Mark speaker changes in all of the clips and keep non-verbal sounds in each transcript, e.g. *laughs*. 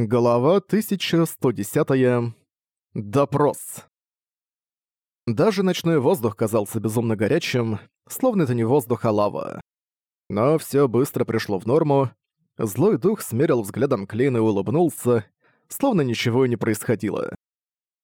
Speaker 1: Глава 1110. -я. Допрос. Даже ночной воздух казался безумно горячим, словно это не воздух, а лава. Но все быстро пришло в норму. Злой дух смерил взглядом Клейн и улыбнулся, словно ничего и не происходило.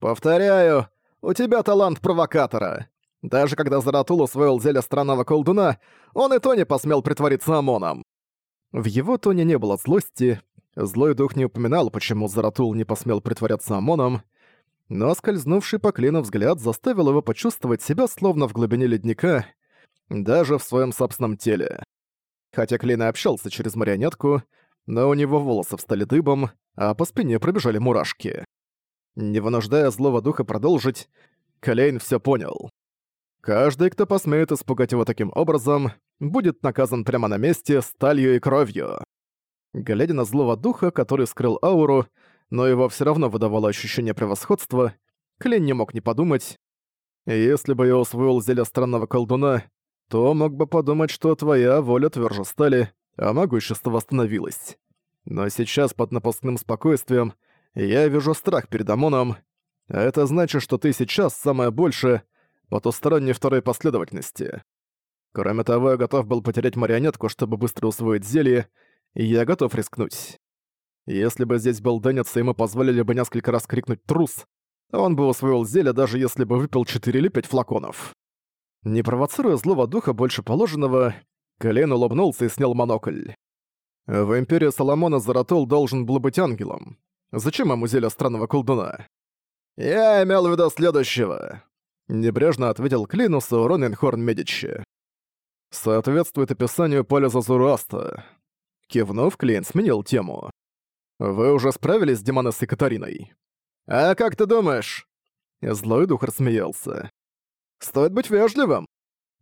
Speaker 1: «Повторяю, у тебя талант провокатора. Даже когда Заратул усвоил зелье странного колдуна, он и то не посмел притвориться ОМОНом». В его тоне не было злости, Злой дух не упоминал, почему Заратул не посмел притворяться ОМОНом, но скользнувший по клину взгляд заставил его почувствовать себя словно в глубине ледника, даже в своем собственном теле. Хотя Клин и общался через марионетку, но у него волосы встали дыбом, а по спине пробежали мурашки. Не вынуждая злого духа продолжить, Клейн все понял. Каждый, кто посмеет испугать его таким образом, будет наказан прямо на месте сталью и кровью глядя на злого духа, который скрыл ауру, но его все равно выдавало ощущение превосходства, Клин не мог не подумать. «Если бы я усвоил зелье странного колдуна, то мог бы подумать, что твоя воля тверже стали, а могущество восстановилось. Но сейчас под напускным спокойствием я вижу страх перед Омоном. А это значит, что ты сейчас самое большее потусторонней второй последовательности. Кроме того, я готов был потерять марионетку, чтобы быстро усвоить зелье, я готов рискнуть. Если бы здесь был Деннис, и ему позволили бы несколько раз крикнуть «трус», он бы усвоил зелье, даже если бы выпил 4 или 5 флаконов. Не провоцируя злого духа больше положенного, Колен улыбнулся и снял монокль. В Империи Соломона Заратул должен был быть ангелом. Зачем ему зелье странного колдуна? «Я имел в виду следующего», — небрежно ответил Клинусу Роненхорн Медичи. «Соответствует описанию поля Зазураста. Кивнув, клиент сменил тему. «Вы уже справились с демонессой Катариной?» «А как ты думаешь?» Злой дух рассмеялся. «Стоит быть вежливым.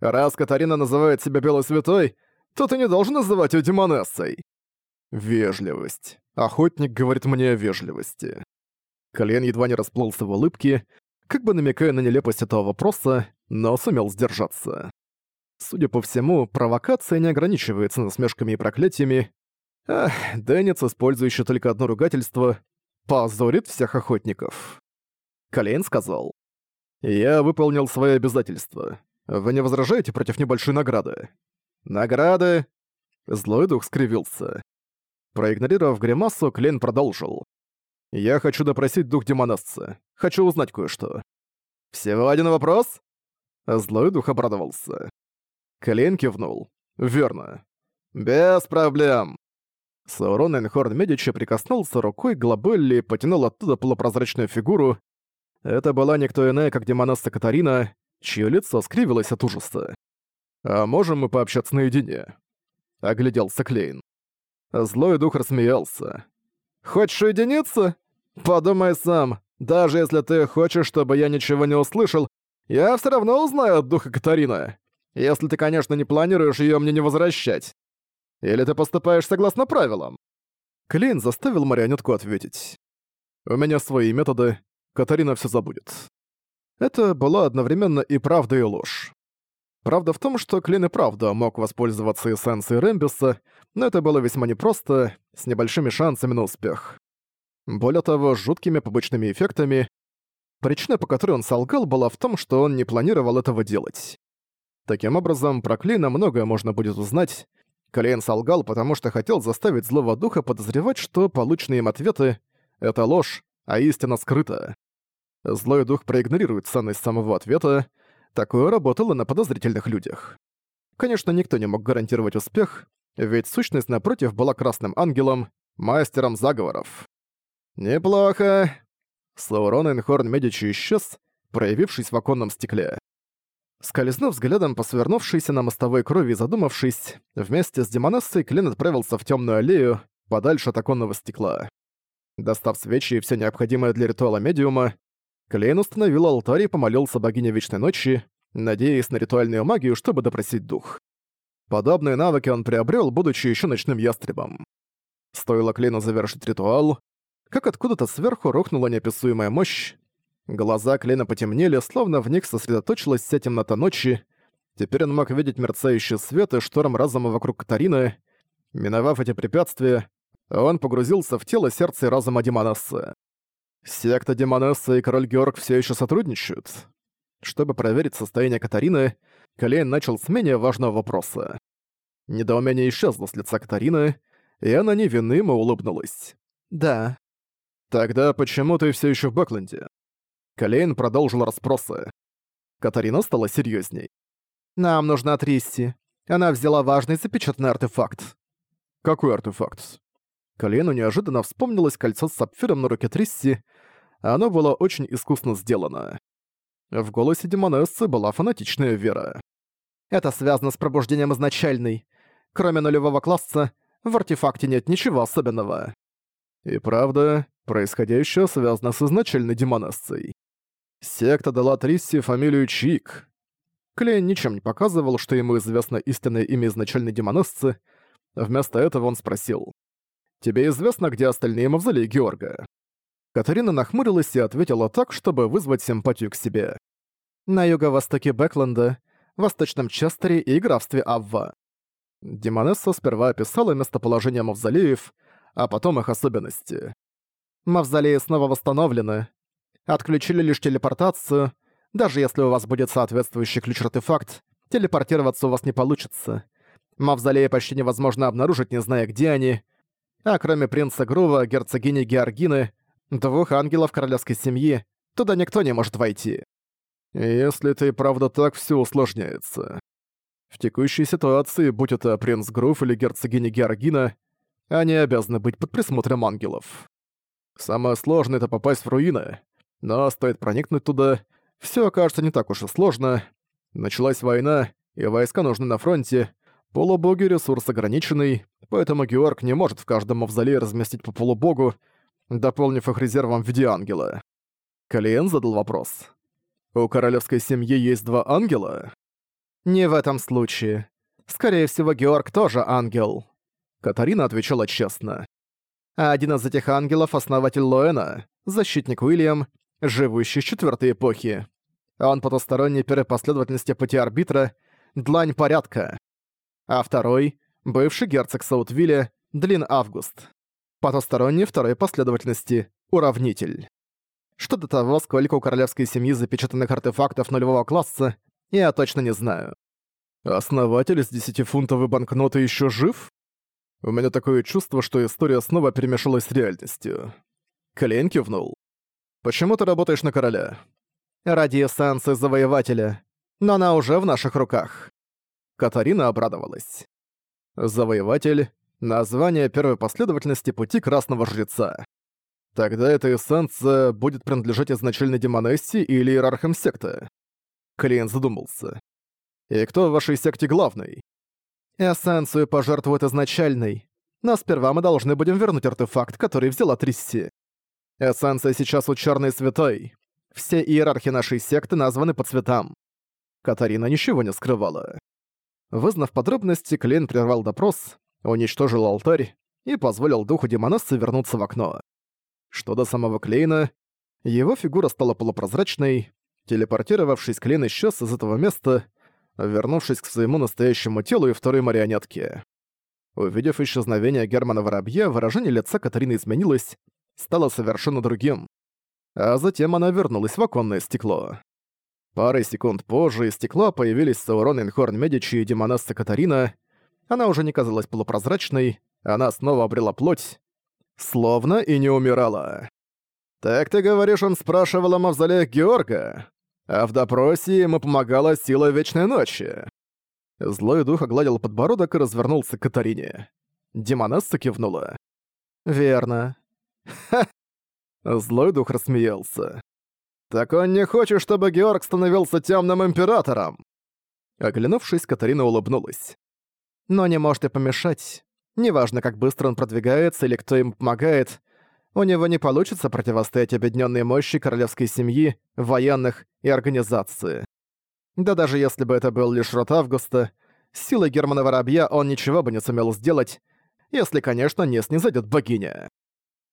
Speaker 1: Раз Катарина называет себя Белой Святой, то ты не должен называть её Демонессой». «Вежливость. Охотник говорит мне о вежливости». Колен едва не расплылся в улыбке, как бы намекая на нелепость этого вопроса, но сумел сдержаться. Судя по всему, провокация не ограничивается насмешками и проклятиями, Ах, Дэнец, использующий только одно ругательство, позорит всех охотников. Колейн сказал. «Я выполнил свои обязательства. Вы не возражаете против небольшой награды?» «Награды?» Злой дух скривился. Проигнорировав гримасу, Клейн продолжил. «Я хочу допросить дух демоносца. Хочу узнать кое-что». «Всего один вопрос?» Злой дух обрадовался. Клейн кивнул. «Верно». «Без проблем». Саурон Энхорн Медичи прикоснулся рукой к Глобелли и потянул оттуда полупрозрачную фигуру. Это была никто иная, как демонесса Катарина, чье лицо скривилось от ужаса. «А можем мы пообщаться наедине?» — огляделся Клейн. Злой дух рассмеялся. «Хочешь уединиться? Подумай сам. Даже если ты хочешь, чтобы я ничего не услышал, я все равно узнаю от духа Катарина. Если ты, конечно, не планируешь ее мне не возвращать. Или ты поступаешь согласно правилам?» Клин заставил марионетку ответить. «У меня свои методы, Катарина все забудет». Это была одновременно и правда, и ложь. Правда в том, что Клин и правда мог воспользоваться эссенцией Рэмбиса, но это было весьма непросто, с небольшими шансами на успех. Более того, с жуткими побочными эффектами. Причина, по которой он солгал, была в том, что он не планировал этого делать. Таким образом, про Клина многое можно будет узнать, Клейн солгал, потому что хотел заставить злого духа подозревать, что полученные им ответы — это ложь, а истина скрыта. Злой дух проигнорирует ценность самого ответа. Такое работало на подозрительных людях. Конечно, никто не мог гарантировать успех, ведь сущность напротив была красным ангелом, мастером заговоров. «Неплохо!» Саурон Энхорн Медичи исчез, проявившись в оконном стекле. Скользнув взглядом по свернувшейся на мостовой крови и задумавшись, вместе с Демонессой Клин отправился в темную аллею, подальше от оконного стекла. Достав свечи и все необходимое для ритуала медиума, Клейн установил алтарь и помолился богине Вечной Ночи, надеясь на ритуальную магию, чтобы допросить дух. Подобные навыки он приобрел, будучи еще ночным ястребом. Стоило Клейну завершить ритуал, как откуда-то сверху рухнула неописуемая мощь, Глаза Клина потемнели, словно в них сосредоточилась вся темнота ночи. Теперь он мог видеть мерцающий свет и шторм разума вокруг Катарины. Миновав эти препятствия, он погрузился в тело, сердце и разума Демонессы. Секта Демонессы и Король Георг все еще сотрудничают. Чтобы проверить состояние Катарины, Клейн начал с менее важного вопроса. Недоумение исчезло с лица Катарины, и она невинно улыбнулась. «Да». «Тогда почему ты все еще в Бэкленде?» Калейн продолжил расспросы. Катарина стала серьезней. «Нам нужна Трисси. Она взяла важный запечатанный артефакт». «Какой артефакт?» Калейну неожиданно вспомнилось кольцо с сапфиром на руке Трисси. Оно было очень искусно сделано. В голосе демонессы была фанатичная вера. «Это связано с пробуждением изначальной. Кроме нулевого класса, в артефакте нет ничего особенного». И правда, происходящее связано с изначальной демонессой. Секта дала Трисси фамилию Чик. Клейн ничем не показывал, что ему известно истинное имя изначальной демонессы. Вместо этого он спросил. «Тебе известно, где остальные мавзолеи Георга?» Катарина нахмурилась и ответила так, чтобы вызвать симпатию к себе. «На юго-востоке Бэкленда, восточном Честере и графстве Авва». Демонесса сперва описала местоположение мавзолеев, а потом их особенности. «Мавзолеи снова восстановлены, Отключили лишь телепортацию. Даже если у вас будет соответствующий ключ-артефакт, телепортироваться у вас не получится. Мавзолеи почти невозможно обнаружить, не зная, где они. А кроме принца Грува, герцогини Георгины, двух ангелов королевской семьи, туда никто не может войти. Если ты правда так, все усложняется. В текущей ситуации, будь это принц Грув или герцогиня Георгина, они обязаны быть под присмотром ангелов. Самое сложное — это попасть в руины. Но стоит проникнуть туда, все окажется не так уж и сложно. Началась война, и войска нужны на фронте. Полубоги — ресурс ограниченный, поэтому Георг не может в каждом мавзолее разместить по полубогу, дополнив их резервом в виде ангела. Калиен задал вопрос. «У королевской семьи есть два ангела?» «Не в этом случае. Скорее всего, Георг тоже ангел». Катарина отвечала честно. «А один из этих ангелов — основатель Лоэна, защитник Уильям, живущий с четвертой эпохи. Он потусторонний первой последовательности пути арбитра, длань порядка. А второй — бывший герцог Саутвилля, длин август. Потусторонний второй последовательности — уравнитель. Что до того, сколько у королевской семьи запечатанных артефактов нулевого класса, я точно не знаю. Основатель из десятифунтовой банкноты еще жив? У меня такое чувство, что история снова перемешалась с реальностью. Клейн кивнул. Почему ты работаешь на короля? Ради эссенции завоевателя. Но она уже в наших руках. Катарина обрадовалась. Завоеватель — название первой последовательности пути Красного Жреца. Тогда эта эссенция будет принадлежать изначальной демонессе или иерархам секты. Клиент задумался. И кто в вашей секте главный? Эссенцию пожертвует изначальной, но сперва мы должны будем вернуть артефакт, который взяла Трисси. Эссенция сейчас у Черной Святой. Все иерархи нашей секты названы по цветам. Катарина ничего не скрывала. Вызнав подробности, Клейн прервал допрос, уничтожил алтарь и позволил духу демонесса вернуться в окно. Что до самого Клейна, его фигура стала полупрозрачной, телепортировавшись, Клейн исчез из этого места, вернувшись к своему настоящему телу и второй марионетке. Увидев исчезновение Германа Воробья, выражение лица Катарины изменилось, Стало совершенно другим. А затем она вернулась в оконное стекло. Пары секунд позже из стекла появились Саурон Инхорн Медичи и Демонесса Катарина. Она уже не казалась полупрозрачной, она снова обрела плоть. Словно и не умирала. «Так ты говоришь, он спрашивал о мавзолеях Георга? А в допросе ему помогала сила Вечной Ночи?» Злой дух огладил подбородок и развернулся к Катарине. Демонесса кивнула. «Верно. *laughs* Злой дух рассмеялся. «Так он не хочет, чтобы Георг становился темным императором!» Оглянувшись, Катарина улыбнулась. «Но не может и помешать. Неважно, как быстро он продвигается или кто им помогает, у него не получится противостоять объединенной мощи королевской семьи, военных и организации. Да даже если бы это был лишь рот Августа, силой Германа Воробья он ничего бы не сумел сделать, если, конечно, не снизойдет богиня.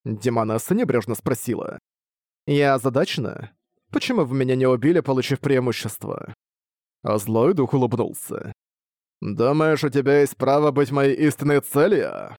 Speaker 1: Демонесса небрежно спросила. «Я озадачена? Почему вы меня не убили, получив преимущество?» А злой дух улыбнулся. «Думаешь, у тебя есть право быть моей истинной целью?»